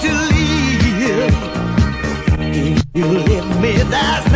to leave. If you leave me, that's